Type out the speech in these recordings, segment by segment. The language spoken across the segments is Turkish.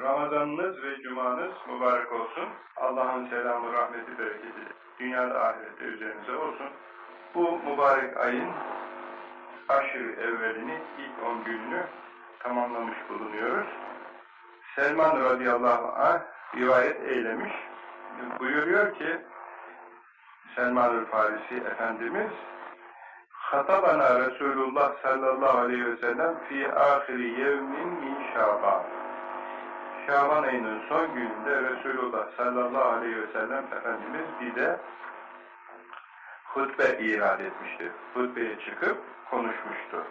Ramazanınız ve cumanız mübarek olsun. Allah'ın selamı, rahmeti, bereketi dünyada ahirette üzerinize olsun. Bu mübarek ayın aşırı evvelini, ilk on gününü tamamlamış bulunuyoruz. Selman radıyallahu anh rivayet eylemiş. Buyuruyor ki Selman-ı Farisi Efendimiz Hatabana Resulullah sallallahu aleyhi ve sellem fi ahiri yevmin min şaban Şaban ayının son gününde Resulullah sallallahu aleyhi ve sellem Efendimiz bize hutbe irad etmişti. Hutbeye çıkıp konuşmuştu.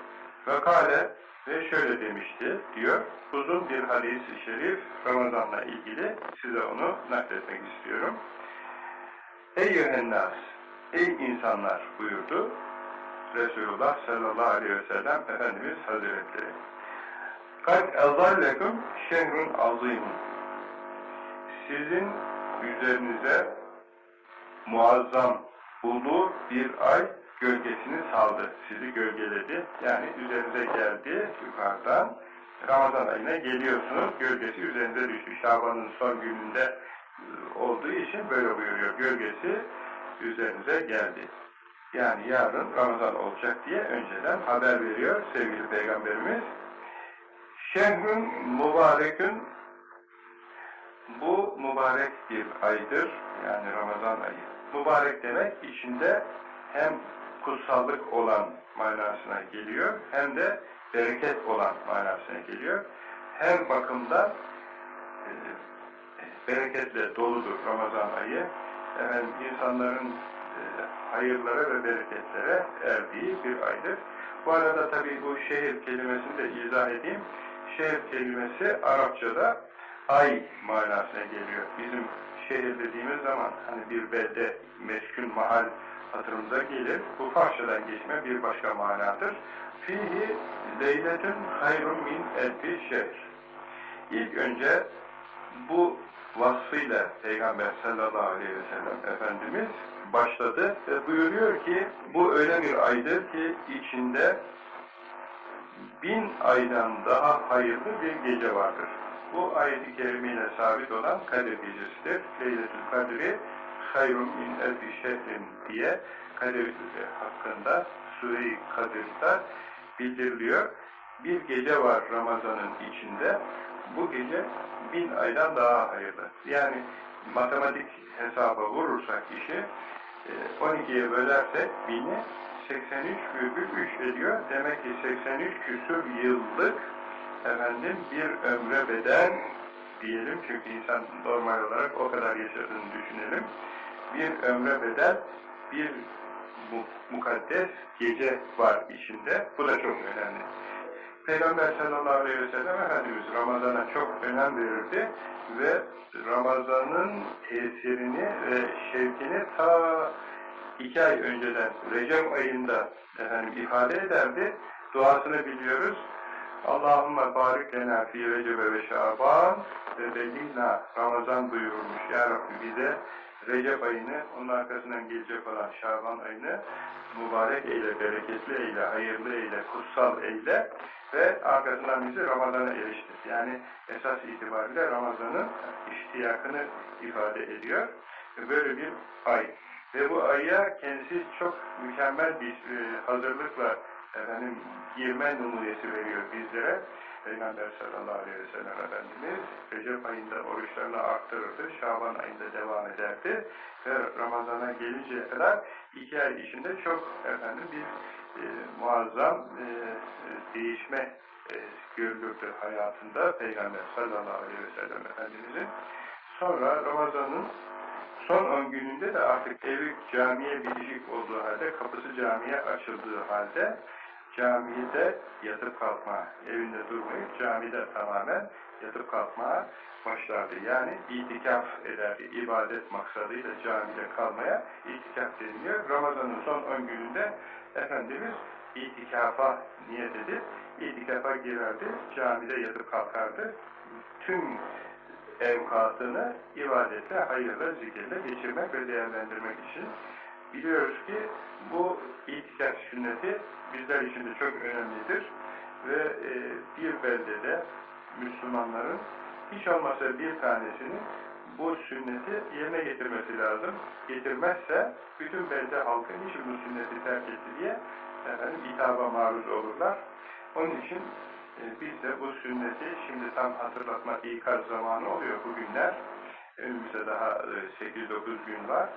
Ve kale ve şöyle demişti diyor. Uzun bir hadis-i şerif Ramazan'la ilgili size onu nakletmek istiyorum. Ey yuhennas, ey insanlar buyurdu Resulullah sallallahu aleyhi ve sellem Efendimiz Hazretleri. Kad azallekum şehrun azimun. Sizin üzerinize muazzam ulu bir ay gölgesini saldı. Sizi gölgeledi. Yani üzerinize geldi yukarıdan. Ramazan ayına geliyorsunuz. Gölgesi üzerinize düştü. Şaban'ın son gününde e, olduğu için böyle buyuruyor. Gölgesi üzerinize geldi. Yani yarın Ramazan olacak diye önceden haber veriyor sevgili Peygamberimiz. Şehrün mübarekün bu mübarek bir aydır. Yani Ramazan ayı. Mübarek demek içinde hem kutsallık olan manasına geliyor hem de bereket olan manasına geliyor. Her bakımda e, bereketle doludur Ramazan ayı. Efendim, insanların e, hayırlara ve bereketlere erdiği bir aydır. Bu arada tabi bu şehir kelimesini de izah edeyim. Şehir kelimesi Arapçada ay manasına geliyor. Bizim şehir dediğimiz zaman hani bir belde, meskun mahal hatırımıza gelir. Bu Farsçadan geçme bir başka manadır. Fihi leyletün hayrun min elfi şehr. İlk önce bu vasfıyla Peygamber sallallahu aleyhi ve sellem Efendimiz başladı ve buyuruyor ki bu öyle bir aydır ki içinde bin aydan daha hayırlı bir gece vardır. Bu ayet-i kerimeyle sabit olan Kadir Gecesi'dir. Leyletül Kadri hayrun min elfi şehrin diye Kadir hakkında Sure-i Kadir'de bildiriliyor. Bir gece var Ramazan'ın içinde. Bu gece bin aydan daha hayırlı. Yani matematik hesaba vurursak işi 12'ye e, bölersek bini 83,3 ediyor. Demek ki 83 küsur yıllık efendim bir ömre bedel diyelim çünkü insan normal olarak o kadar yaşadığını düşünelim. Bir ömre bedel bir mukaddes gece var içinde. Bu da çok önemli. Peygamber sallallahu aleyhi ve sellem Efendimiz Ramazan'a çok önem verirdi ve Ramazan'ın tesirini ve şevkini ta iki ay önceden Recep ayında efendim ifade ederdi. Duasını biliyoruz. Allahümme barik lena fi Recebe ve Şaban ve belliğna Ramazan buyurulmuş. Ya Rabbi bize Recep ayını, onun arkasından gelecek olan Şaban ayını mübarek eyle, bereketli eyle, hayırlı eyle, kutsal eyle ve arkasından bizi Ramazan'a eriştir. Yani esas itibariyle Ramazan'ın iştiyakını ifade ediyor. Böyle bir ay. Ve bu aya kendisi çok mükemmel bir e, hazırlıkla efendim girme numunesi veriyor bizlere. Peygamber sallallahu aleyhi ve sellem Efendimiz Recep ayında oruçlarını arttırırdı, Şaban ayında devam ederdi ve Ramazan'a gelinceye kadar iki ay içinde çok efendim bir e, muazzam e, değişme e, görülürdü hayatında Peygamber sallallahu aleyhi ve sellem Efendimizin. Sonra Ramazan'ın son 10 gününde de artık evi camiye bitişik olduğu halde, kapısı camiye açıldığı halde camide yatıp kalkma, evinde durmayıp camide tamamen yatıp kalkmaya başlardı. Yani itikaf ederdi. ibadet maksadıyla camide kalmaya itikaf deniliyor. Ramazan'ın son 10 gününde Efendimiz itikafa niyet edip itikafa girerdi. Camide yatıp kalkardı. Tüm evkatını ibadetle, hayırla, zikirle geçirmek ve değerlendirmek için biliyoruz ki bu itikaf sünneti bizler için de çok önemlidir ve e, bir beldede Müslümanların hiç olmazsa bir tanesini bu sünneti yerine getirmesi lazım. Getirmezse bütün belde halkı niçin bu sünneti terk etti diye efendim, hitaba maruz olurlar. Onun için e, biz de bu sünneti şimdi tam hatırlatma ikaz zamanı oluyor bugünler. Önümüzde daha e, 8-9 gün var.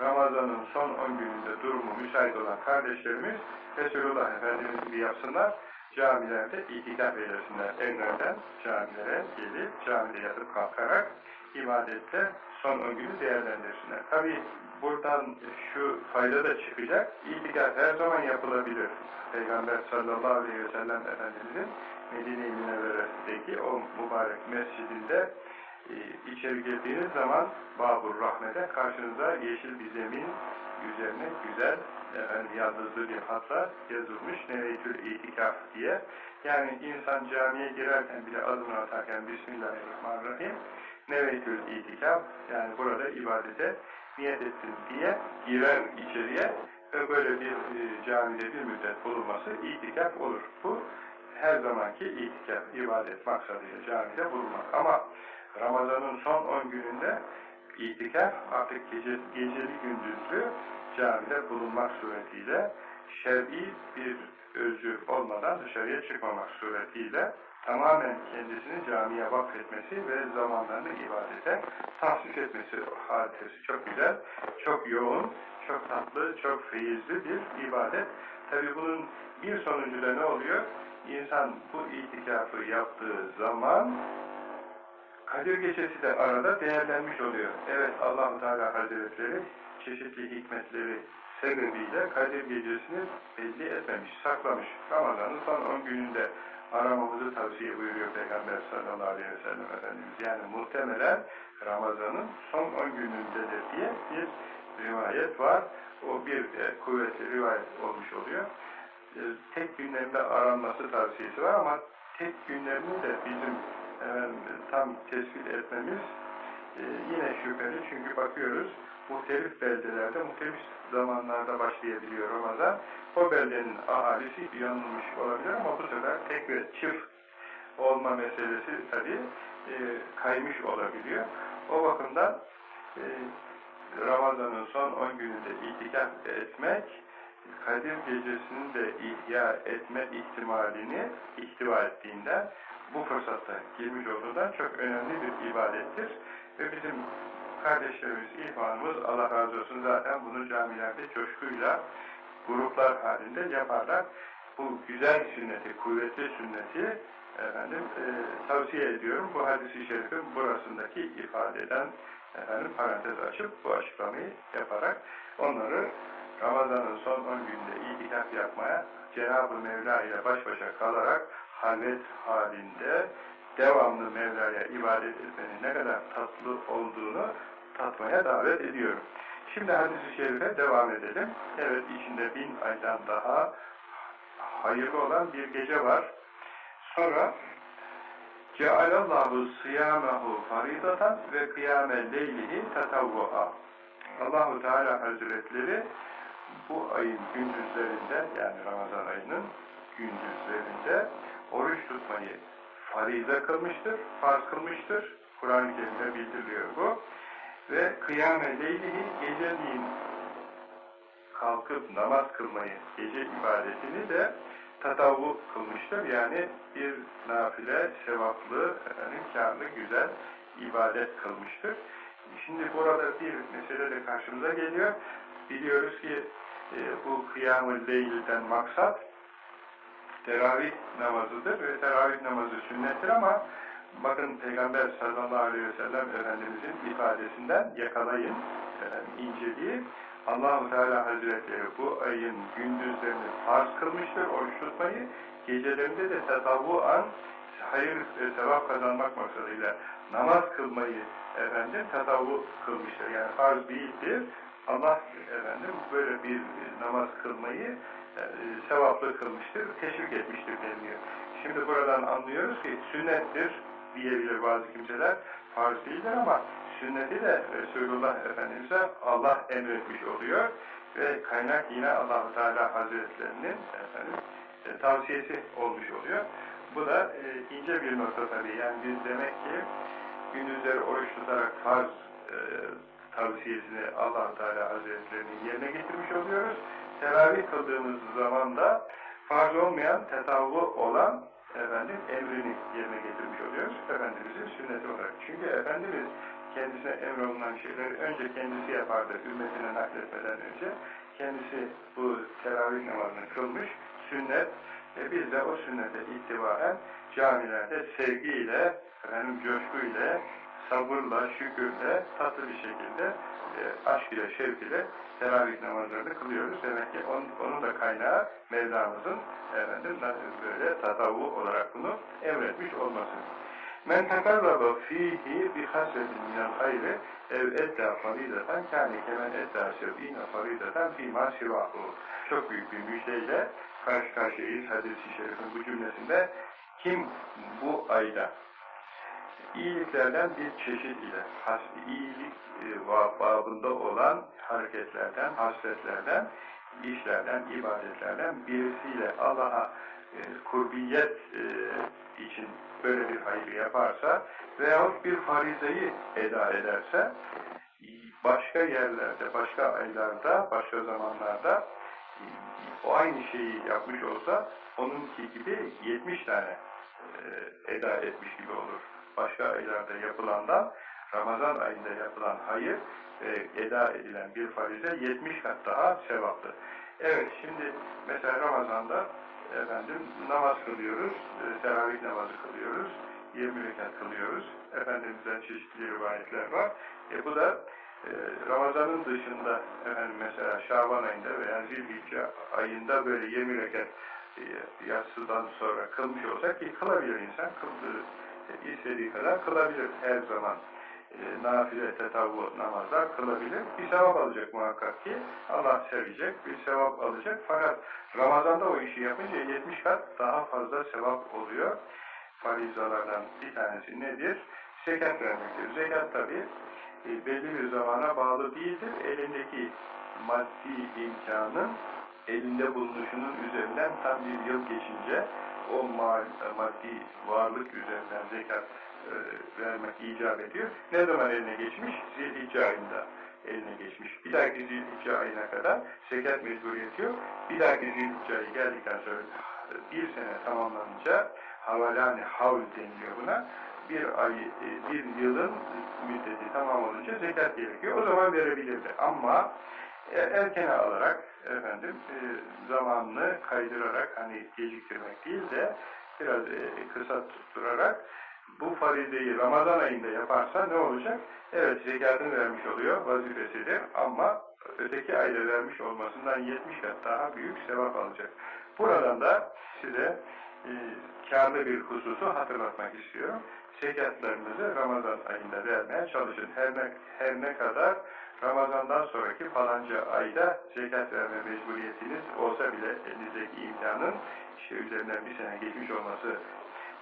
Ramazan'ın son 10 gününde durumu müsait olan kardeşlerimiz Resulullah Efendimiz gibi yapsınlar. Camilerde itikaf eylesinler. Evlerden camilere gelip camide yatıp kalkarak ibadette son 10 günü değerlendirsinler. Tabi buradan şu fayda da çıkacak. İtikaf her zaman yapılabilir. Peygamber sallallahu aleyhi ve sellem Efendimizin Medine-i Münevvere'deki o mübarek mescidinde e, içeri girdiğiniz zaman Babur Rahmet'e karşınıza yeşil bir zemin üzerine güzel efendim, yaldızlı bir hatla yazılmış Neveytül İtikaf diye. Yani insan camiye girerken bile adımını atarken Bismillahirrahmanirrahim Neveytül İtikaf yani burada ibadete niyet ettim diye girer içeriye ve böyle bir e, camide bir müddet bulunması itikaf olur. Bu her zamanki itikaf, ibadet maksadıyla camide bulunmak. Ama Ramazan'ın son 10 gününde itikaf artık gece, geceli gündüzlü camide bulunmak suretiyle şer'i bir özür olmadan dışarıya çıkmamak suretiyle tamamen kendisini camiye vakfetmesi ve zamanlarını ibadete tahsis etmesi hadisesi çok güzel, çok yoğun, çok tatlı, çok feyizli bir ibadet. Tabi bunun bir sonucu da ne oluyor? İnsan bu itikafı yaptığı zaman Kadir Gecesi de arada değerlenmiş oluyor. Evet allah Teala Hazretleri çeşitli hikmetleri sebebiyle Kadir Gecesi'ni belli etmemiş, saklamış. Ramazan'ın son 10 gününde aramamızı tavsiye buyuruyor Peygamber sallallahu aleyhi ve sellem Efendimiz. Yani muhtemelen Ramazan'ın son 10 günündedir diye bir rivayet var. O bir e, kuvvetli rivayet olmuş oluyor. E, tek günlerinde aranması tavsiyesi var ama tek günlerini de bizim efendim, tam tespit etmemiz e, yine şüpheli. Çünkü bakıyoruz muhtelif beldelerde, muhtelif zamanlarda başlayabiliyor Ramazan. O beldenin ahalisi yanılmış olabilir ama bu sefer tek ve çift olma meselesi tabii e, kaymış olabiliyor. O bakımdan e, Ramazan'ın son 10 gününde itikaf etmek, Kadir Gecesi'ni de ihya etme ihtimalini ihtiva ettiğinden bu fırsatta girmiş olduğundan çok önemli bir ibadettir. Ve bizim kardeşlerimiz, ihvanımız Allah razı olsun zaten bunu camilerde coşkuyla gruplar halinde yaparlar. Bu güzel sünneti, kuvvetli sünneti efendim e, tavsiye ediyorum. Bu hadisi şerifin burasındaki ifadeden efendim parantez açıp bu açıklamayı yaparak onları Ramazan'ın son 10 günde itikaf yapmaya Cenab-ı Mevla ile baş başa kalarak halvet halinde devamlı Mevla'ya ibadet etmenin ne kadar tatlı olduğunu tatmaya davet ediyorum. Şimdi hadis-i şerife devam edelim. Evet içinde bin aydan daha hayırlı olan bir gece var. Sonra Cealallahu siyamehu faridatan ve kıyame leylihi tatavvu'a. Allahu Teala Hazretleri bu ayın gündüzlerinde yani Ramazan ayının gündüzlerinde oruç tutmayı farize kılmıştır, farz kılmıştır. Kur'an-ı Kerim'de bildiriliyor bu. Ve kıyame leylihi geceliğin kalkıp namaz kılmayı, gece ibadetini de tatavvu kılmıştır. Yani bir nafile, sevaplı, efendim, kârlı, güzel ibadet kılmıştır. Şimdi burada bir mesele de karşımıza geliyor. Biliyoruz ki e, bu kıyam-ı leylden maksat teravih namazıdır ve teravih namazı sünnettir ama bakın Peygamber sallallahu aleyhi ve sellem Efendimizin ifadesinden yakalayın efendim, inceliği Allahu Teala Hazretleri bu ayın gündüzlerini farz kılmıştır oruç tutmayı gecelerinde de an hayır ve sevap kazanmak maksadıyla namaz kılmayı efendim tatavu kılmıştır. Yani farz değildir. Allah efendim böyle bir namaz kılmayı e, sevaplı kılmıştır, teşvik etmiştir deniliyor. Şimdi buradan anlıyoruz ki sünnettir diyebilir bazı kimseler. Farz değildir ama sünneti de Resulullah Efendimiz'e Allah emretmiş oluyor ve kaynak yine allah Teala Hazretlerinin efendim, e, tavsiyesi olmuş oluyor. Bu da e, ince bir nokta tabii. Yani biz demek ki gündüzleri oruç tutarak farz e, tavsiyesini allah Teala Hazretlerinin yerine getirmiş oluyoruz. Teravih kıldığımız zaman da farz olmayan, tetavvu olan efendim emrini yerine getirmiş oluyoruz. Efendimizin sünneti olarak. Çünkü Efendimiz kendisine emrolunan şeyleri önce kendisi yapardı, ümmetine nakletmeden önce. Kendisi bu teravih namazını kılmış, sünnet, ve biz de o sünnete itibaren camilerde sevgiyle, efendim coşkuyla, sabırla, şükürle, tatlı bir şekilde, e, aşk ile, şevk ile teravih namazlarını kılıyoruz. Demek ki onun, onun da kaynağı Mevlamızın efendim böyle tatavu olarak bunu emretmiş olması. Men tekarraba fihi bi hasretin minel hayri ev etta farideten kâne kemen etta sev'ine farideten fîmâ sivahu. Çok büyük bir müjdeyle karşı karşıyayız hadis-i şerifin bu cümlesinde. Kim bu ayda iyiliklerden bir çeşit ile has, iyilik e, babında olan hareketlerden, hasletlerden, işlerden, ibadetlerden birisiyle Allah'a e, kurbiyet e, için böyle bir hayır yaparsa veyahut bir farizayı eda ederse başka yerlerde, başka aylarda, başka zamanlarda o aynı şeyi yapmış olsa onunki gibi 70 tane e, eda etmiş gibi olur. Başka aylarda yapılandan Ramazan ayında yapılan hayır e, eda edilen bir farize 70 kat daha sevaplı. Evet şimdi mesela Ramazan'da efendim namaz kılıyoruz, e, teravih namazı kılıyoruz, 20 rekat kılıyoruz. Efendimiz'den çeşitli rivayetler var. E, bu da e, Ramazan'ın dışında efendim mesela Şaban ayında veya Zilhicce ayında böyle 20 rekat e, yatsıdan sonra kılmış olsak ki kılabilir insan, kıldığı istediği kadar kılabilir her zaman. E, nafile, tetavvu namazlar kılabilir. Bir sevap alacak muhakkak ki. Allah sevecek, bir sevap alacak. Fakat Ramazan'da o işi yapınca 70 kat daha fazla sevap oluyor. Farizalardan bir tanesi nedir? Zekat vermektir. Zekat tabi e, belli bir zamana bağlı değildir. Elindeki maddi imkanın elinde bulunuşunun üzerinden tam bir yıl geçince o maddi varlık üzerinden zekat e, vermek icap ediyor. Ne zaman eline geçmiş? Zilhicce ayında eline geçmiş. Bir dahaki Zilhicce ayına kadar zekat mecburiyeti yok. Bir dahaki Zilhicce ayı geldikten sonra bir sene tamamlanınca havalani havl deniliyor buna. Bir ay, e, bir yılın müddeti tamam olunca zekat gerekiyor. O zaman verebilirdi. Ama e, erkene alarak efendim e, zamanını kaydırarak hani geciktirmek değil de biraz kısa tutturarak bu farizeyi Ramazan ayında yaparsa ne olacak? Evet zekatını vermiş oluyor, vazifesidir ama öteki ayda vermiş olmasından 70 kat daha büyük sevap alacak. Buradan da size e, karlı bir hususu hatırlatmak istiyorum. Zekatlarınızı Ramazan ayında vermeye çalışın. Her ne, her ne kadar Ramazandan sonraki falanca ayda zekat verme mecburiyetiniz olsa bile elinizdeki imkanın işte üzerinden bir sene geçmiş olması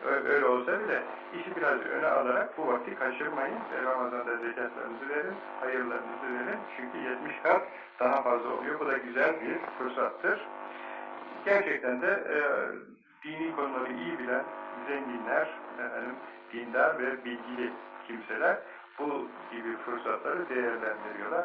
öyle olsa bile işi biraz öne alarak bu vakti kaçırmayın ve Ramazan'da zekatlarınızı verin, hayırlarınızı verin. Çünkü 70 kat daha fazla oluyor. Bu da güzel bir fırsattır. Gerçekten de e, dini konuları iyi bilen zenginler, efendim, dindar ve bilgili kimseler bu gibi fırsatları değerlendiriyorlar.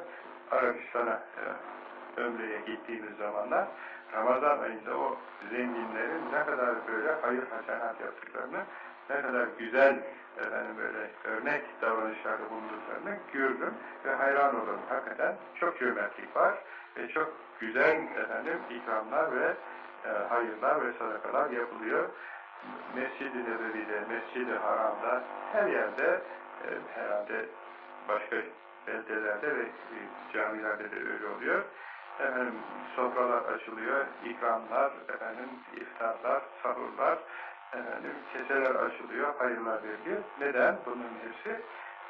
Arabistan'a e, ömreye gittiğimiz zamanlar Ramazan ayında o zenginlerin ne kadar böyle hayır hasenat yaptıklarını, ne kadar güzel efendim böyle örnek davranışlarda bulunduklarını gördüm ve hayran oldum. Hakikaten çok cömertlik var ve çok güzel efendim ikramlar ve e, hayırlar ve sadakalar yapılıyor. Mescid-i Nebevi'de, Mescid-i Haram'da, her yerde herhalde başka beldelerde ve e, camilerde de öyle oluyor efendim sofralar açılıyor, ikramlar, efendim iftarlar, sahurlar, efendim keseler açılıyor, hayırlar veriliyor. Neden? Bunun hepsi,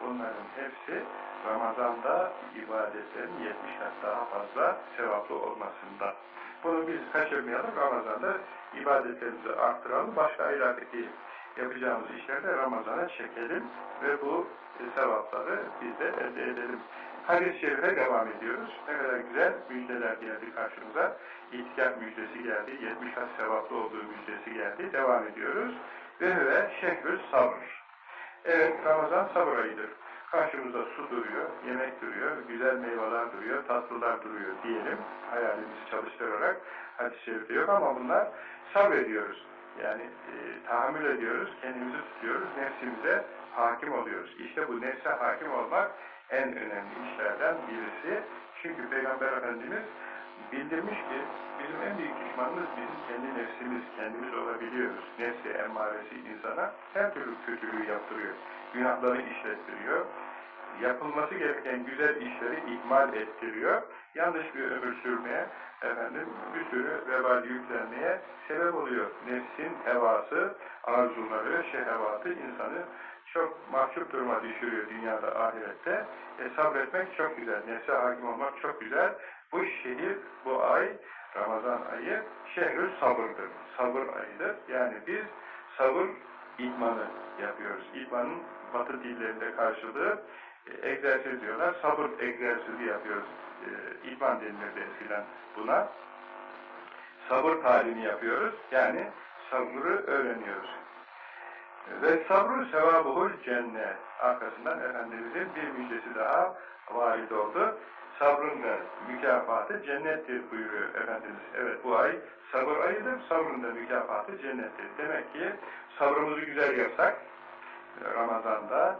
bunların hepsi Ramazan'da ibadetlerin 70 kat daha fazla sevaplı olmasında. Bunu biz kaçırmayalım, Ramazan'da ibadetlerimizi arttıralım, başka aylardaki yapacağımız işlerde Ramazan'a çekelim ve bu sevapları biz de elde edelim. Hadis-i şerife devam ediyoruz. Ne kadar güzel müjdeler geldi karşımıza. İtikaf müjdesi geldi, 70 kat sevaplı olduğu müjdesi geldi. Devam ediyoruz. Ve ve şehrü sabır. Evet, Ramazan sabır ayıdır. Karşımızda su duruyor, yemek duruyor, güzel meyveler duruyor, tatlılar duruyor diyelim. Hayalimizi çalıştırarak hadis-i şerifte yok ama bunlar sabrediyoruz. Yani e, tahammül ediyoruz, kendimizi tutuyoruz, nefsimize hakim oluyoruz. İşte bu nefse hakim olmak en önemli işlerden birisi. Çünkü Peygamber Efendimiz bildirmiş ki bizim en büyük düşmanımız bizim kendi nefsimiz, kendimiz olabiliyoruz. Nefsi, emmaresi insana her türlü kötülüğü yaptırıyor. Günahları işlettiriyor. Yapılması gereken güzel işleri ihmal ettiriyor. Yanlış bir ömür sürmeye, efendim bir sürü vebal yüklenmeye sebep oluyor. Nefsin hevası, arzuları, şehvatı insanı çok mahcup duruma düşürüyor dünyada, ahirette. E, sabretmek çok güzel, nefse hakim olmak çok güzel. Bu şehir, bu ay, Ramazan ayı şehrü sabırdır. Sabır ayıdır. Yani biz sabır idmanı yapıyoruz. İdmanın batı dillerinde karşılığı egzersiz diyorlar. Sabır egzersizi yapıyoruz. E, idman denilirdi eskiden buna. Sabır talimi yapıyoruz. Yani sabrı öğreniyoruz. Ve sabru sevabuhul cennet. Arkasından Efendimizin bir müjdesi daha varid oldu. Sabrın da mükafatı cennettir buyuruyor Efendimiz. Evet bu ay sabır ayıdır, sabrın da mükafatı cennettir. Demek ki sabrımızı güzel yapsak, Ramazan'da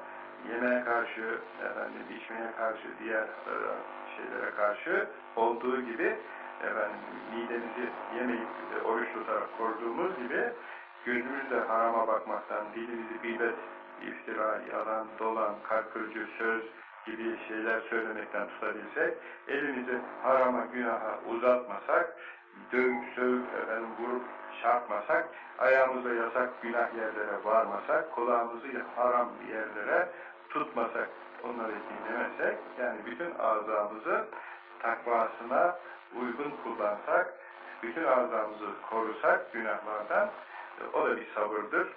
yemeğe karşı, efendim, içmeye karşı, diğer e, şeylere karşı olduğu gibi efendim, midemizi yemeyip e, oruç tutarak koruduğumuz gibi gözümüzle harama bakmaktan, dilimizi gıybet, iftira, yalan, dolan, kalp söz gibi şeyler söylemekten tutabilsek, elimizi harama, günaha uzatmasak, dövüp, sövüp, efendim, vurup, çarpmasak, ayağımızla yasak günah yerlere varmasak, kulağımızı haram yerlere tutmasak, onları dinlemesek, yani bütün azamızı takvasına uygun kullansak, bütün azamızı korusak günahlardan, o da bir sabırdır.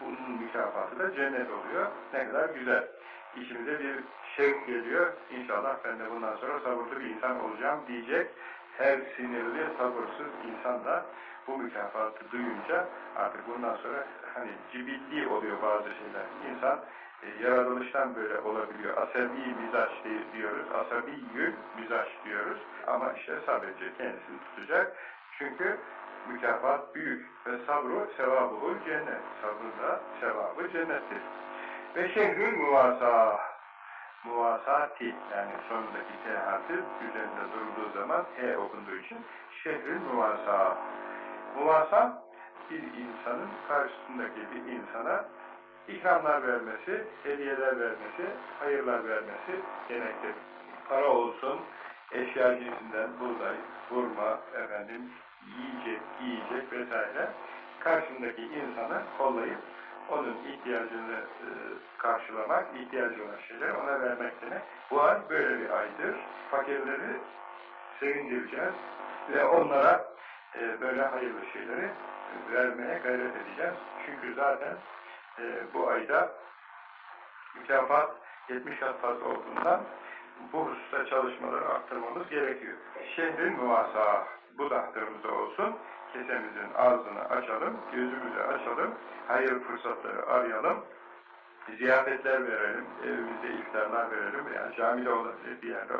Bunun mükafatı da cennet oluyor. Ne kadar güzel. İçimize bir şevk geliyor. İnşallah ben de bundan sonra sabırlı bir insan olacağım diyecek. Her sinirli, sabırsız insan da bu mükafatı duyunca artık bundan sonra hani cibilli oluyor bazı şeyler. İnsan e, yaratılıştan böyle olabiliyor. Asabi mizaç diyoruz. Asabi yün mizaç diyoruz. Ama işte sadece kendisini tutacak. Çünkü mükafat büyük ve sabru sevabuhul cennet. Sabrın da sevabı cennettir. Ve şehrül muvasa muvasati yani sonundaki T harfi üzerinde durduğu zaman E okunduğu için şehrül muvasa muvasa bir insanın karşısındaki bir insana ikramlar vermesi, hediyeler vermesi, hayırlar vermesi gerektir. Para olsun, eşya cinsinden buğday, hurma, efendim, yiyecek, giyecek vesaire karşındaki insanı kollayıp onun ihtiyacını e, karşılamak, ihtiyacı olan şeyleri ona vermek demek. Bu ay böyle bir aydır. Fakirleri sevindireceğiz ve onlara e, böyle hayırlı şeyleri vermeye gayret edeceğiz. Çünkü zaten e, bu ayda mükafat 70 kat fazla olduğundan bu hususta çalışmaları arttırmamız gerekiyor. Şehrin muvasa bu da olsun. Kesemizin ağzını açalım, gözümüzü açalım, hayır fırsatları arayalım, ziyafetler verelim, evimizde iftarlar verelim, yani camide bir yerde,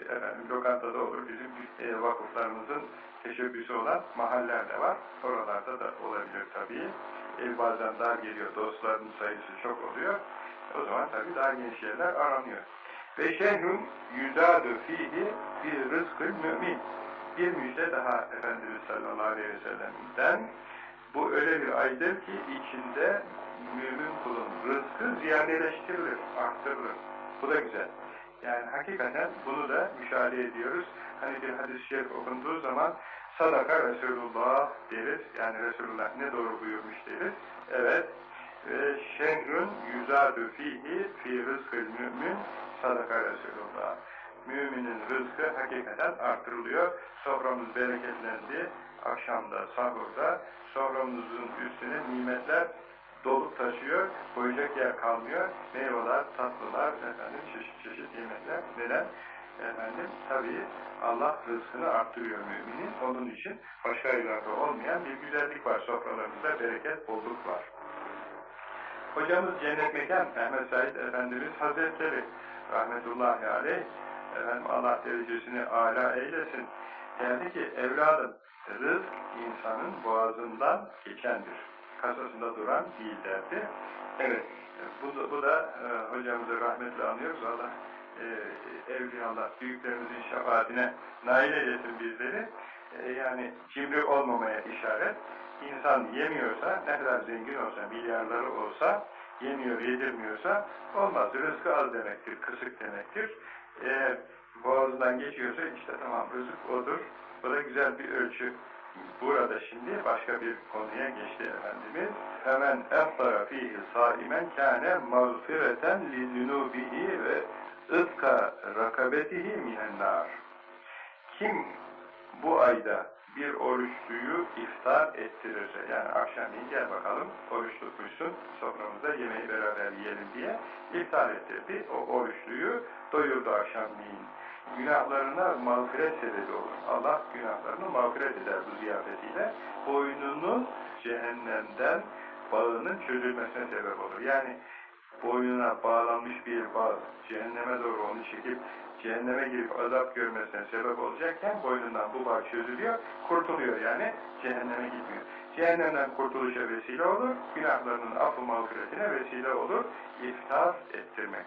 efendim, lokantada olur, bizim e, vakıflarımızın teşebbüsü olan mahaller de var, oralarda da olabilir tabii. Ev bazen dar geliyor, dostların sayısı çok oluyor, o zaman tabii daha geniş yerler aranıyor. Ve şehrun yüzâdü fihi bir rızkı mümin bir müjde daha Efendimiz sallallahu aleyhi ve sellem'den bu öyle bir aydır ki içinde mümin kulun rızkı ziyadeleştirilir, arttırılır. Bu da güzel. Yani hakikaten bunu da müşahede ediyoruz. Hani bir hadis-i şerif okunduğu zaman sadaka Resulullah deriz. Yani Resulullah ne doğru buyurmuş deriz. Evet. Ve şehrün yüzâdü fihi fi rızkıl mümin sadaka Resulullah müminin rızkı hakikaten artırılıyor. Soframız bereketlendi. Akşamda, sahurda soframızın üstüne nimetler dolup taşıyor. Koyacak yer kalmıyor. Meyveler, tatlılar, efendim çeşit çeşit yemekler. Neden? Efendim tabii Allah rızkını arttırıyor müminin. Onun için başka aylarda olmayan bir güzellik var. Sofralarımızda bereket, bolluk var. Hocamız Cennet Mekan, Mehmet Said Efendimiz Hazretleri, rahmetullahi aleyh, efendim Allah derecesini âlâ eylesin. Derdi ki, evladım, rızk insanın boğazından geçendir. Kasasında duran değil derdi. Evet, bu, bu da e, hocamızı rahmetle anıyoruz. Allah e, evliyalar, büyüklerimizin şefaatine nail eylesin bizleri. E, yani cimri olmamaya işaret. İnsan yemiyorsa, ne kadar zengin olsa, milyarları olsa, yemiyor, yedirmiyorsa olmaz. Rızkı az demektir, kısık demektir. Eğer boğazından geçiyorsa işte tamam rızık odur. Bu da güzel bir ölçü. Burada şimdi başka bir konuya geçti Efendimiz. Hemen fihi saimen kâne mağfireten li zunubihi ve ıtka rakabetihi minen nar. Kim bu ayda bir oruçluyu iftar ettirirse, yani akşamleyin gel bakalım, oruç tutmuşsun, soframızda yemeği beraber yiyelim diye iftar ettirdi. O oruçluyu doyurdu akşamleyin. Günahlarına mağfiret sebebi olur. Allah günahlarını mağfiret eder bu ziyafetiyle. Boynunun cehennemden bağının çözülmesine sebep olur. Yani boynuna bağlanmış bir bağ, cehenneme doğru onu çekip cehenneme girip azap görmesine sebep olacakken boynundan bu bağ çözülüyor, kurtuluyor yani cehenneme gitmiyor. Cehennemden kurtuluşa vesile olur, günahlarının affı mağfiretine vesile olur, iftar ettirmek.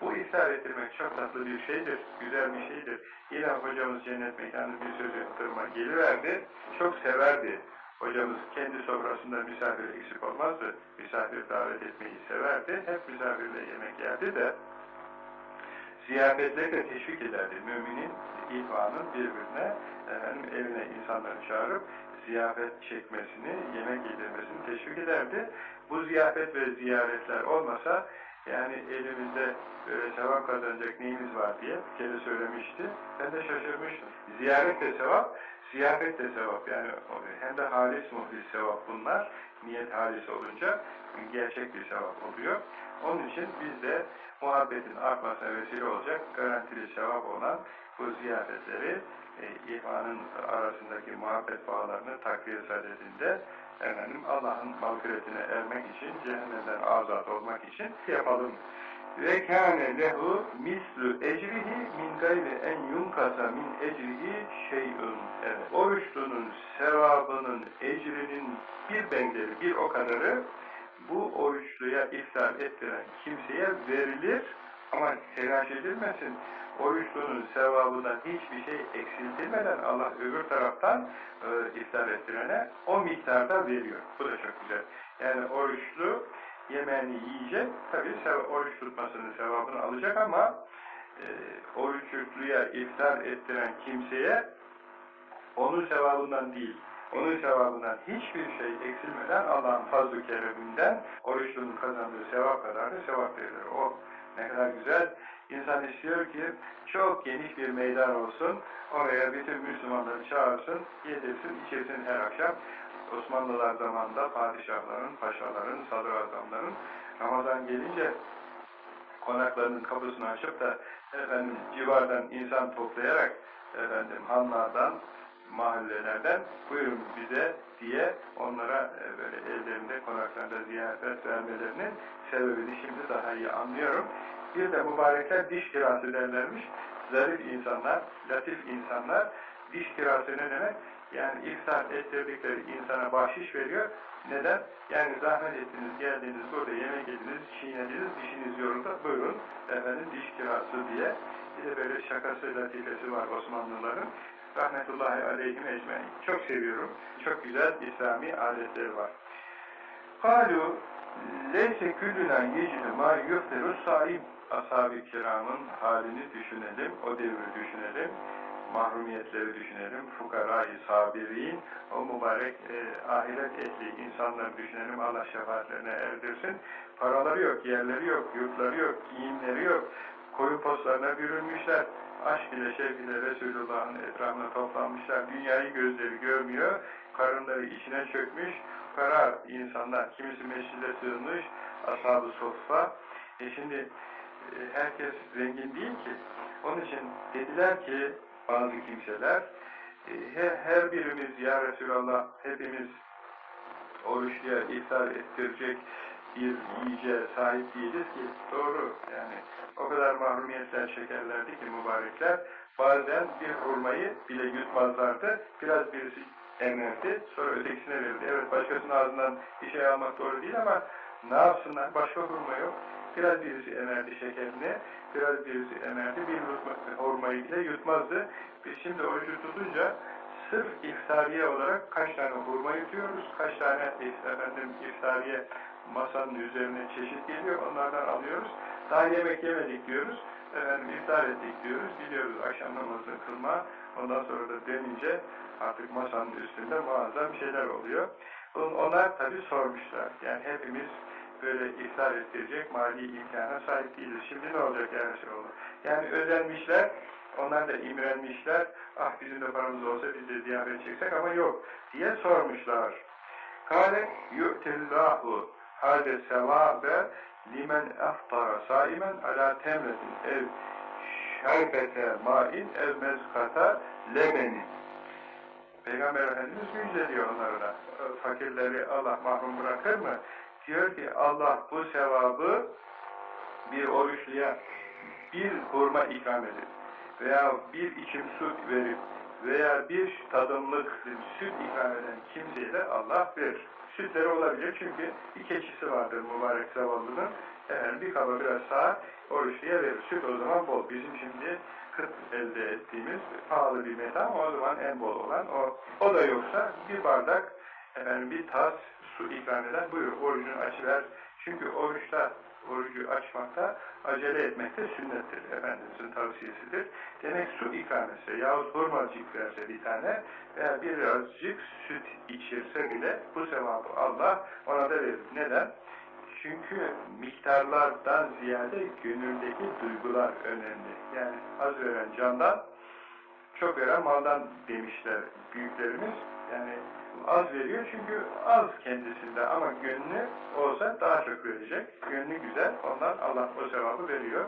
Bu iftar ettirmek çok tatlı bir şeydir, güzel bir şeydir. Yine hocamız cennet mekanı bir sözü hatırıma geliverdi, çok severdi. Hocamız kendi sofrasında misafir eksik olmazdı, misafir davet etmeyi severdi, hep misafirle yemek yerdi de, ziyafetleri de teşvik ederdi. Müminin, ihvanın birbirine, efendim, evine insanları çağırıp ziyafet çekmesini, yemek yedirmesini teşvik ederdi. Bu ziyafet ve ziyaretler olmasa, yani elimizde böyle sevap kazanacak neyimiz var diye bir kere söylemişti. Ben de şaşırmıştım. Ziyaret de sevap, ziyafet de sevap. Yani hem de halis muhlis sevap bunlar. Niyet halis olunca gerçek bir sevap oluyor. Onun için biz de muhabbetin artmasına vesile olacak garantili sevap olan bu ziyafetleri e, ihvanın arasındaki muhabbet bağlarını takviye sadedinde efendim Allah'ın mağfiretine ermek için, cehennemden azat olmak için yapalım. Ve kâne lehu mislu ecrihi min gayri en yunkasa min ecrihi şey'ün. Evet. Oruçlunun sevabının, ecrinin bir benzeri, bir o kadarı bu oruçluya iftar ettiren kimseye verilir ama telaş edilmesin. Oruçlunun sevabından hiçbir şey eksiltilmeden Allah öbür taraftan e, iftar ettirene o miktarda veriyor. Bu da çok güzel. Yani oruçlu yemeğini yiyecek, tabi oruç tutmasının sevabını alacak ama e, oruçluya iftar ettiren kimseye onun sevabından değil, onun sevabından hiçbir şey eksilmeden Allah'ın fazl-ı kereminden oruçlunun kazandığı sevap kadar da sevap verilir. O ne kadar güzel. İnsan istiyor ki çok geniş bir meydan olsun, oraya bütün Müslümanları çağırsın, yedirsin, içirsin her akşam. Osmanlılar zamanında padişahların, paşaların, sadrazamların Ramazan gelince konaklarının kapısını açıp da efendim civardan insan toplayarak efendim hanlardan, mahallelerden buyurun bize diye onlara e, böyle ellerinde konaklarında ziyaret vermelerinin sebebini şimdi daha iyi anlıyorum. Bir de mübarekler diş kirası derlermiş. Zarif insanlar, latif insanlar diş kirası ne demek? Yani iftar ettirdikleri insana bahşiş veriyor. Neden? Yani zahmet ettiniz, geldiniz, burada yemek yediniz, çiğnediniz, dişiniz yoruldu, buyurun efendim diş kirası diye. Bir de böyle şakası, latifesi var Osmanlıların. Rahmetullahi aleyhim ecmaîn. Çok seviyorum. Çok güzel İslami adetleri var. Kalu leyse küllüna yecid ma yufterus saim ashab-ı kiramın halini düşünelim, o devri düşünelim, mahrumiyetleri düşünelim, fukarayı sabirin, o mübarek e, ahiret ehli insanları düşünelim, Allah şefaatlerine erdirsin. Paraları yok, yerleri yok, yurtları yok, giyimleri yok, koyu postlarına bürünmüşler, aşk ile şevk ile Resulullah'ın etrafına toplanmışlar, dünyayı gözleri görmüyor, karınları içine çökmüş, para insanlar, kimisi mescide sığınmış, ashab-ı soffa, e şimdi e, herkes zengin değil ki, onun için dediler ki bazı kimseler, e, her, her birimiz ya Resulallah hepimiz oruçluya iftar ettirecek bir yiyeceğe sahip değiliz ki. Doğru. Yani o kadar mahrumiyetler çekerlerdi ki mübarekler bazen bir hurmayı bile yutmazlardı biraz birisi emerdi sonra ötekisine verirdi. Evet başkasının ağzından bir şey almak doğru değil ama ne yapsınlar? Başka hurma yok biraz birisi emerdi şekerini biraz birisi emerdi bir hurmayı bile yutmazdı biz şimdi orucu tutunca sırf iftariye olarak kaç tane hurma yutuyoruz, kaç tane efendim iftariye masanın üzerine çeşit geliyor, onlardan alıyoruz. Daha yemek yemedik diyoruz, efendim iftar ettik diyoruz, gidiyoruz akşam namazını kılma, ondan sonra da dönünce artık masanın üstünde muazzam şeyler oluyor. Onlar tabi sormuşlar, yani hepimiz böyle iftar ettirecek mali imkana sahip değiliz. Şimdi ne olacak ya Resulallah? Yani özenmişler, onlar da imrenmişler, ah bizim de paramız olsa biz de ziyafet çeksek ama yok diye sormuşlar. Kale yu'tillahu hâde sevâbe limen eftara saimen ala temretin ev şerbete ma'in ev mezkata lebenin. Peygamber Efendimiz müjdeliyor onlara. Fakirleri Allah mahrum bırakır mı? Diyor ki Allah bu sevabı bir oruçluya bir hurma ikram edip veya bir içim su verip veya bir tadımlık süt ikram eden kimseye de Allah verir. Sütleri olabilir çünkü bir keçisi vardır mübarek zavallının. Eğer bir kaba biraz sağ oruçluya verir. Süt o zaman bol. Bizim şimdi kıt elde ettiğimiz pahalı bir meta ama o zaman en bol olan o. O da yoksa bir bardak efendim bir tas su ikram eden buyur orucunu açıver. Çünkü oruçta orucu açmakta acele etmekte sünnettir. Efendimizin tavsiyesidir. Demek su ikram etse yahut hurmacık verse bir tane veya birazcık süt içirse bile bu sevabı Allah ona da verir. Neden? Çünkü miktarlardan ziyade gönüldeki duygular önemli. Yani az veren candan, çok veren maldan demişler büyüklerimiz. Yani az veriyor çünkü az kendisinde ama gönlü olsa daha çok verecek. Gönlü güzel, ondan Allah o sevabı veriyor.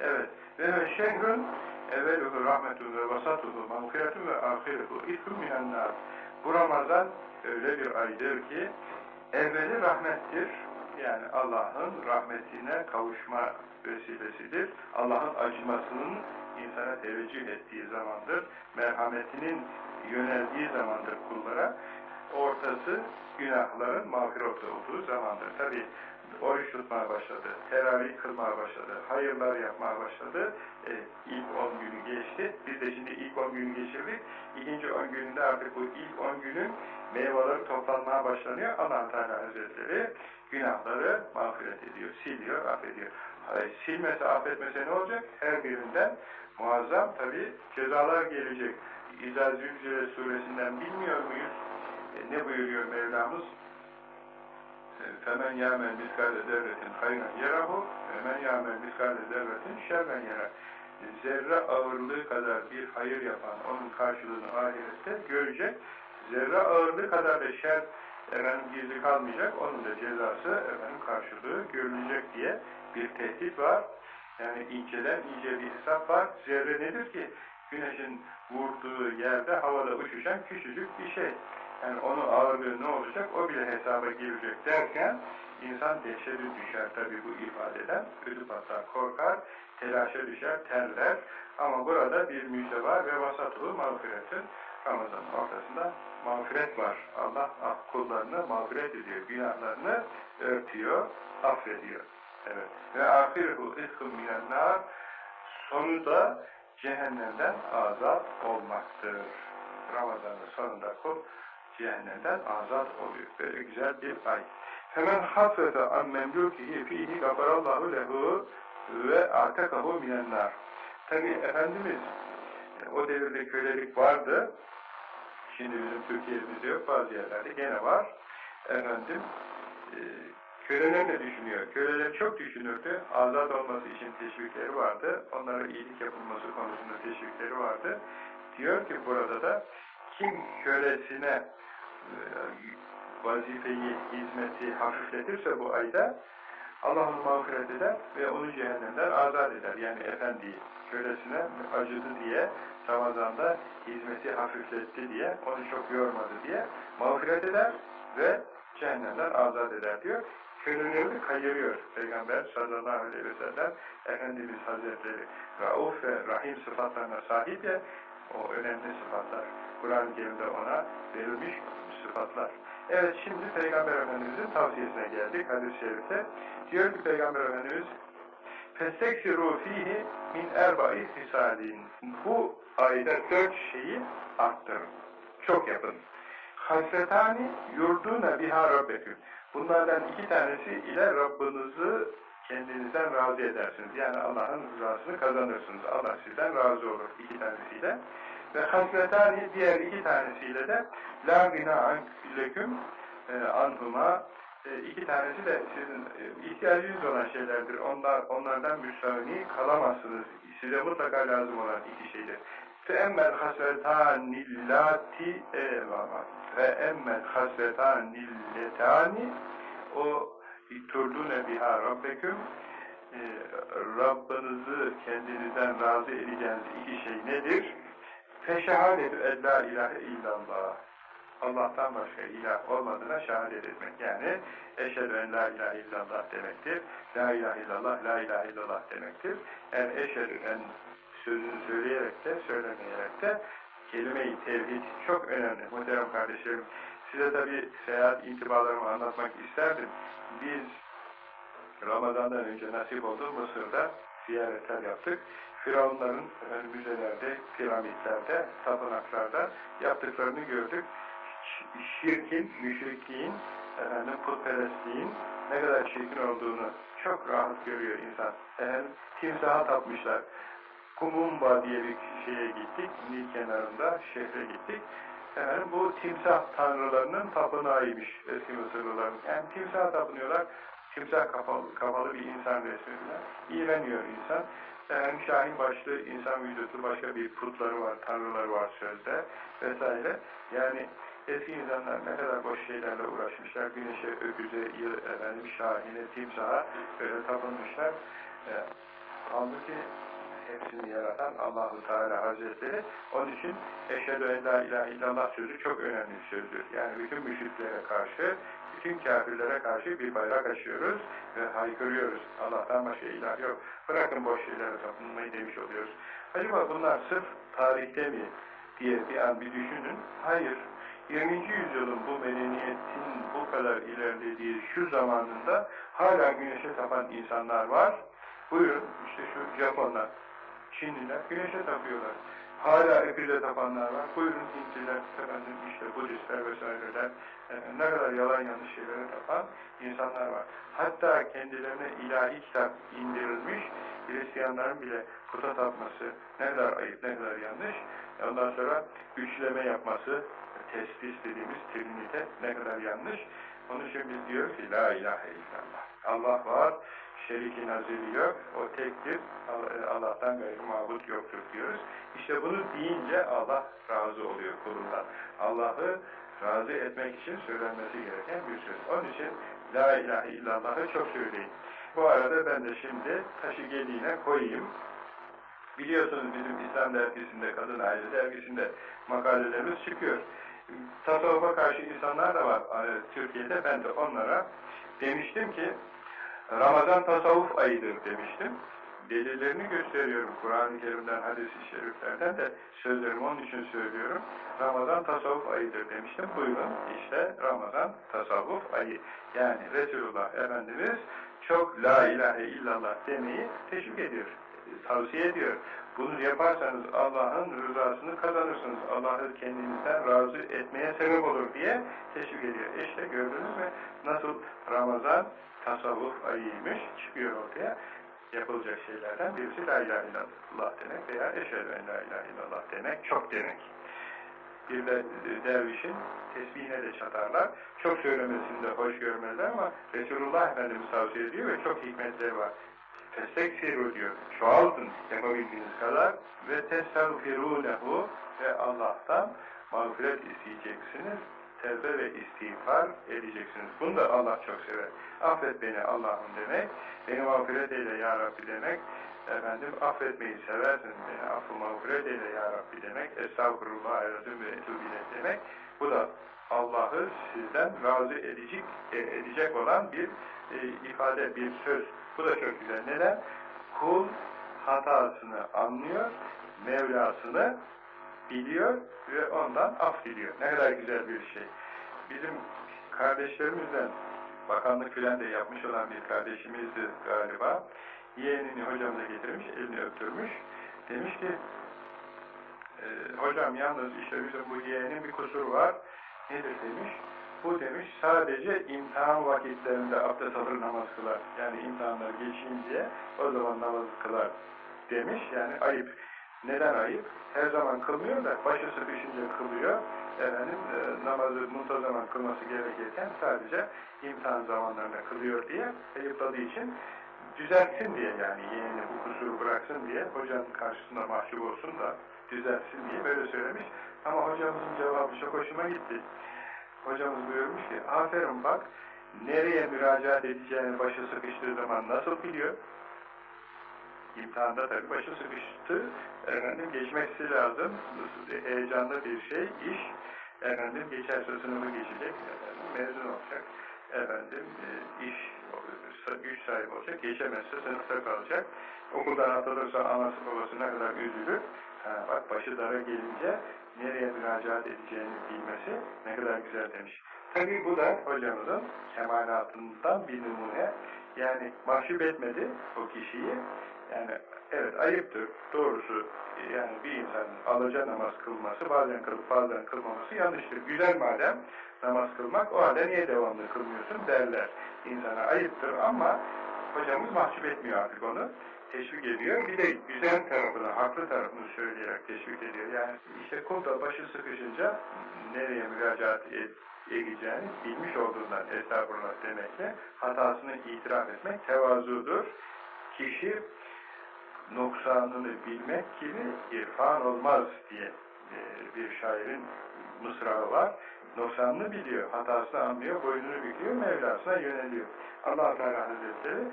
Evet. Ve şehrün evveluhu rahmetun ve vasatuhu mağfiretun ve ahiretu ithum minennar. Bu Ramazan öyle bir aydır ki evveli rahmettir. Yani Allah'ın rahmetine kavuşma vesilesidir. Allah'ın acımasının insana teveccüh ettiği zamandır. Merhametinin yöneldiği zamandır kullara ortası günahların mağfiret olduğu zamandır. Tabi oruç tutmaya başladı, teravih kılmaya başladı, hayırlar yapmaya başladı. E, ilk 10 günü geçti. Biz de şimdi ilk 10 günü geçirdik. İkinci 10 gününde artık bu ilk 10 günün meyveleri toplanmaya başlanıyor. allah Teala Hazretleri günahları mağfiret ediyor, siliyor, affediyor. Hayır, silmese, affetmese ne olacak? Her birinden muazzam tabi cezalar gelecek. İzâ Zülzile suresinden bilmiyor muyuz? E, ne buyuruyor Mevlamız? فَمَنْ يَعْمَلْ مِسْكَالَ ذَرَّةٍ خَيْرًا يَرَهُ وَمَنْ يَعْمَلْ مِسْكَالَ ذَرَّةٍ شَرًّا يَرَهُ Zerre ağırlığı kadar bir hayır yapan onun karşılığını ahirette görecek. Zerre ağırlığı kadar da şer efendim gizli kalmayacak. Onun da cezası efendim karşılığı görülecek diye bir tehdit var. Yani inceden ince bir hesap var. Zerre nedir ki? Güneşin vurduğu yerde havada uçuşan küçücük bir şey. Yani onun ağırlığı ne olacak o bile hesaba girecek derken insan dehşete düşer tabi bu ifadeden. Ödü patlar, korkar, telaşa düşer, terler. Ama burada bir müjde var ve vasatuhu mağfiretin Ramazan'ın ortasında mağfiret var. Allah ah, kullarını mağfiret ediyor. Günahlarını örtüyor, affediyor. Evet. Ve ahiruhu ishum minennar sonu da cehennemden azat olmaktır. Ramazan'ın sonunda kul cehennemden azat oluyor. Böyle güzel bir ay. Hemen hafrete an memlukihi fihi gafarallahu lehu ve atekahu minennar. Tabi Efendimiz o devirde kölelik vardı. Şimdi bizim Türkiye'mizde yok bazı yerlerde gene var. Efendim e, köleler de düşünüyor. Köleler çok düşünürdü. Azat olması için teşvikleri vardı. Onlara iyilik yapılması konusunda teşvikleri vardı. Diyor ki burada da kim kölesine e, vazifeyi, hizmeti hafifletirse bu ayda Allah'ın mağfiret eder ve onu cehennemden azat eder. Yani efendi kölesine acıdı diye Ramazan'da hizmeti hafifletti diye, onu çok yormadı diye mağfiret eder ve cehennemden azat eder diyor. gönüllerini kayırıyor Peygamber sallallahu aleyhi ve sellem Efendimiz Hazretleri Rauf ve Rahim sıfatlarına sahip ya o önemli sıfatlar Kur'an-ı Kerim'de ona verilmiş sıfatlar evet şimdi Peygamber Efendimiz'in tavsiyesine geldik hadis-i şerifte diyor ki Peygamber Efendimiz فَسْتَكْفِرُوا ف۪يهِ min erba'i hisalin. Bu ayda dört şeyi arttırın. Çok yapın. Hasretani yurduna biha rabbeküm. Bunlardan iki tanesi ile Rabbinizi kendinizden razı edersiniz. Yani Allah'ın rızasını kazanırsınız. Allah sizden razı olur iki tanesiyle. Ve hasretani diğer iki tanesiyle de la gina leküm e, anhuma e, iki tanesi de sizin e, ihtiyacınız olan şeylerdir. Onlar onlardan müstahni kalamazsınız. Size mutlaka lazım olan iki şeydir. فَاَمَّا الْخَسْوَتَانِ اللَّاتِ فَاَمَّا الْخَسْوَتَانِ اللَّتَانِ O turdune biha rabbeküm e, Rabbinizi kendinizden razı edeceğiniz iki şey nedir? Feşehadetü en la ilahe illallah Allah'tan başka ilah olmadığına şehadet etmek. Yani eşhedü en la ilahe illallah demektir. La ilahe illallah, la ilahe illallah demektir. Yani eşhedü en sözünü söyleyerek de, söylemeyerek de kelime-i tevhid çok önemli. Muhterem kardeşlerim, size tabi seyahat intibalarımı anlatmak isterdim. Biz Ramazan'dan önce nasip oldu Mısır'da ziyaretler yaptık. Firavunların müzelerde, piramitlerde, tapınaklarda yaptıklarını gördük şirkin, müşrikliğin, efendim, putperestliğin ne kadar çirkin olduğunu çok rahat görüyor insan. Efendim, timsaha tapmışlar. Kumumba diye bir şeye gittik, Nil kenarında, şehre gittik. Efendim, bu timsah tanrılarının tapınağıymış eski Mısırlıların. Yani timsah tapınıyorlar, timsah kapalı, kapalı bir insan resmiyle. İğreniyor insan. Efendim, Şahin başlı insan vücudu başka bir putları var, tanrıları var sözde vesaire. Yani Eski insanlar ne kadar boş şeylerle uğraşmışlar. Güneşe, öküze, efendim, şahine, timsaha böyle tapınmışlar. E, halbuki hepsini yaratan Allahu Teala Hazretleri. Onun için eşhedü en la ilahe illallah sözü çok önemli bir sözdür. Yani bütün müşriklere karşı, bütün kafirlere karşı bir bayrak açıyoruz ve haykırıyoruz. Allah'tan başka ilah yok. Bırakın boş şeylere tapınmayı demiş oluyoruz. Acaba bunlar sırf tarihte mi diye bir an bir düşünün. Hayır. 20. yüzyılın bu medeniyetin bu kadar ilerlediği şu zamanında hala güneşe tapan insanlar var. Buyurun işte şu Japonlar, Çinliler güneşe tapıyorlar. Hala öküze tapanlar var. Buyurun Hintliler, efendim işte Budistler vesaireler, yani ne kadar yalan yanlış şeylere tapan insanlar var. Hatta kendilerine ilahi kitap indirilmiş, Hristiyanların bile puta tapması ne kadar ayıp, ne kadar yanlış. Ondan sonra güçleme yapması, testis dediğimiz trinite ne kadar yanlış. Onun için biz diyoruz ki La ilahe illallah. Allah var, şeriki naziri yok, o tektir, Allah'tan gayrı mabut yoktur diyoruz. İşte bunu deyince Allah razı oluyor kulundan. Allah'ı razı etmek için söylenmesi gereken bir söz. Onun için La ilahe illallah'ı çok söyleyin. Bu arada ben de şimdi taşı geliğine koyayım. Biliyorsunuz bizim İslam dergisinde, Kadın Aile dergisinde makalelerimiz çıkıyor tasavvufa karşı insanlar da var hani Türkiye'de. Ben de onlara demiştim ki Ramazan tasavvuf ayıdır demiştim. Delillerini gösteriyorum. Kur'an-ı Kerim'den, hadis-i şeriflerden de sözlerimi onun için söylüyorum. Ramazan tasavvuf ayıdır demiştim. Buyurun işte Ramazan tasavvuf ayı. Yani Resulullah Efendimiz çok la ilahe illallah demeyi teşvik ediyor, tavsiye ediyor. Bunu yaparsanız Allah'ın rızasını kazanırsınız. Allah'ı kendinizden razı etmeye sebep olur diye teşvik ediyor. İşte gördünüz mü nasıl Ramazan tasavvuf ayıymış çıkıyor ortaya. Yapılacak şeylerden birisi la ilahe illallah demek veya eşhedü en la ilahe illallah demek, çok demek. Bir de dervişin tesbihine de çatarlar. Çok söylemesini de hoş görmezler ama Resulullah Efendimiz tavsiye ediyor ve çok hikmetleri var. Festeksiru diyor. Çoğaltın yapabildiğiniz kadar ve testağfirunehu ve Allah'tan mağfiret isteyeceksiniz. Tevbe ve istiğfar edeceksiniz. Bunu da Allah çok sever. Affet beni Allah'ım demek, beni mağfiret eyle ya Rabbi demek, efendim affetmeyi seversin beni affı mağfiret eyle ya Rabbi demek, estağfurullah erazüm ve etubile demek. Bu da Allah'ı sizden razı edecek, e, edecek olan bir e, ifade, bir söz. Bu da çok güzel. Neden? Kul hatasını anlıyor, Mevlasını biliyor ve ondan af diliyor. Ne kadar güzel bir şey. Bizim kardeşlerimizden bakanlık filan da yapmış olan bir kardeşimizdi galiba. Yeğenini hocamıza getirmiş, elini öptürmüş. Demiş ki, e, hocam yalnız işte bizim bu yeğenin bir kusuru var. Nedir demiş. Bu demiş sadece imtihan vakitlerinde abdest alır namaz kılar. Yani imtihanları geçeyim diye o zaman namaz kılar demiş. Yani ayıp. Neden ayıp? Her zaman kılmıyor da başı sıkışınca kılıyor. Efendim e, namazı muntazaman kılması gerekirken sadece imtihan zamanlarında kılıyor diye ayıpladığı için düzeltsin diye yani yeğeni bu kusuru bıraksın diye hocanın karşısında mahcup olsun da düzeltsin diye böyle söylemiş. Ama hocamızın cevabı çok hoşuma gitti. Hocamız buyurmuş ki aferin bak nereye müracaat edeceğini başı sıkıştığı zaman nasıl biliyor? İmtihanda tabii başı sıkıştı. Efendim geçmesi lazım. Heyecanlı bir şey, iş. Efendim geçerse sınavı geçecek. Mezun olacak. Efendim e, iş güç sahibi olacak. Geçemezse sınıfta kalacak. Okuldan atılırsa anası babası ne kadar üzülür. Ha, bak başı dara gelince nereye müracaat edeceğini bilmesi ne kadar güzel demiş. Tabii bu da hocamızın kemalatından bir numune. Yani mahcup etmedi o kişiyi. Yani evet ayıptır. Doğrusu yani bir insanın alaca namaz kılması bazen kılıp bazen kılmaması yanlıştır. Güzel madem namaz kılmak o halde niye devamlı kılmıyorsun derler. İnsana ayıptır ama hocamız mahcup etmiyor artık onu. Teşvik ediyor. Bir de güzel tarafını, haklı tarafını söyleyerek teşvik ediyor. Yani işte kul başı sıkışınca nereye müracaat edeceğini bilmiş olduğundan estağfurullah demekle hatasını itiraf etmek tevazudur. Kişi noksanını bilmek gibi irfan olmaz diye e, bir şairin mısrağı var. Noksanını biliyor, hatasını anlıyor, boynunu büküyor, Mevlasına yöneliyor. allah Teala Hazretleri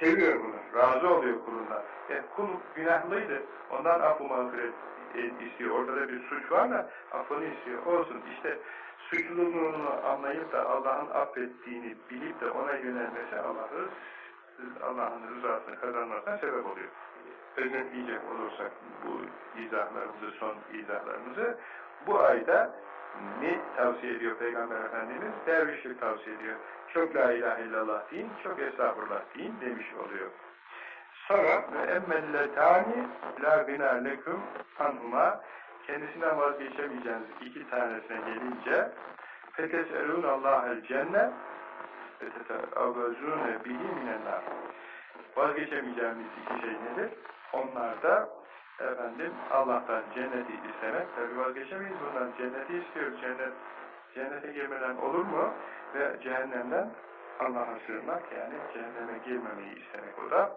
seviyor bunu, razı oluyor kulundan. E, kul günahlıydı, ondan affı mağfiret istiyor. Orada da bir suç var da affını istiyor. Olsun işte suçluluğunu anlayıp da Allah'ın affettiğini bilip de ona yönelmesi Allah'ı Allah'ın rızasını kazanmasına sebep oluyor özetleyecek olursak bu izahlarımızı, son izahlarımızı bu ayda ne tavsiye ediyor Peygamber Efendimiz? Dervişlik tavsiye ediyor. Çok la ilahe illallah deyin, çok estağfurullah deyin demiş oluyor. Sonra ve emmelletani la gına leküm anhuma kendisinden vazgeçemeyeceğiniz iki tanesine gelince fetes'elûn Allah'el cennet ve tetavazûne bihi minennar vazgeçemeyeceğimiz iki şey nedir? Onlar da efendim Allah'tan cenneti istemek. Tabi vazgeçemeyiz bundan. Cenneti istiyoruz. Cennet, cennete girmeden olur mu? Ve cehennemden Allah'a sığınmak yani cehenneme girmemeyi istemek o da.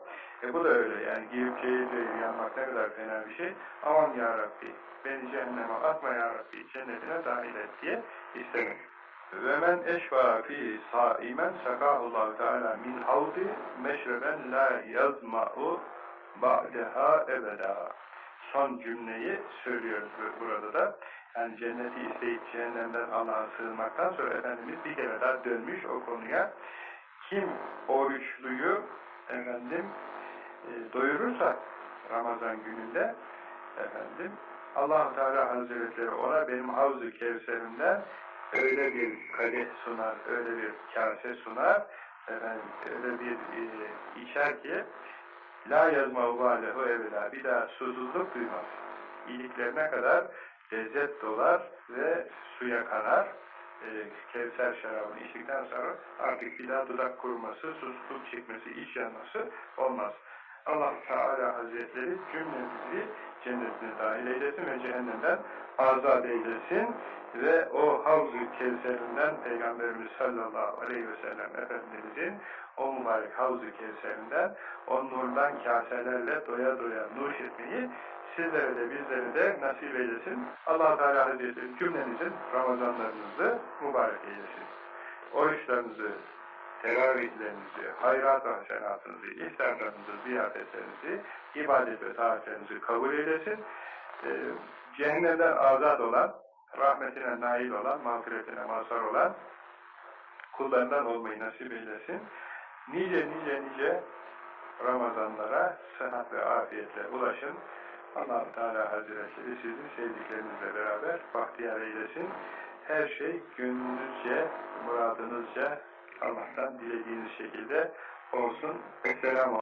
E bu da öyle yani girip cehenneme yanmak ne kadar fena bir şey. Aman ya Rabbi beni cehenneme atma ya Rabbi cennetine dahil et diye istemek. Ve men eşfa fi saimen sakahullahu teala min havdi meşreben la yazma'u ba'deha ebeda. Son cümleyi söylüyoruz burada da. Yani cenneti isteyip cehennemden Allah'a sığınmaktan sonra Efendimiz bir kere daha dönmüş o konuya. Kim oruçluyu efendim e, doyurursa Ramazan gününde efendim allah Teala Hazretleri ona benim havzu kevserimden öyle bir kadeh sunar, öyle bir kase sunar, efendim, öyle bir e, içer ki La yazma ubalehu evla. Bir daha susuzluk duymaz. İyiliklerine kadar lezzet dolar ve suya kanar. E, Kevser şarabını içtikten sonra artık bir daha dudak kuruması, susuzluk çekmesi, iç yanması olmaz. Allah Teala Hazretleri cümlemizi cennetine dahil eylesin ve cehennemden azat eylesin ve o Havz-ı Kevser'inden Peygamberimiz sallallahu aleyhi ve sellem Efendimizin o mübarek Havz-ı Kevser'inden o nurdan kaselerle doya doya nuş etmeyi sizlere de bizlere de nasip eylesin. allah Teala Hazretleri cümlenizin Ramazanlarınızı mübarek eylesin. Oruçlarınızı, teravihlerinizi, hayrat ve hasenatınızı, iftarlarınızı, ziyafetlerinizi, ibadet ve taatlerinizi kabul eylesin. Ee, cehennemden azat olan rahmetine nail olan, mağfiretine mazhar olan kullarından olmayı nasip eylesin. Nice nice nice Ramazanlara sıhhat ve afiyetle ulaşın. Allah Teala Hazretleri sizin sevdiklerinizle beraber bahtiyar eylesin. Her şey gönlünüzce, muradınızca Allah'tan dilediğiniz şekilde olsun. Esselamu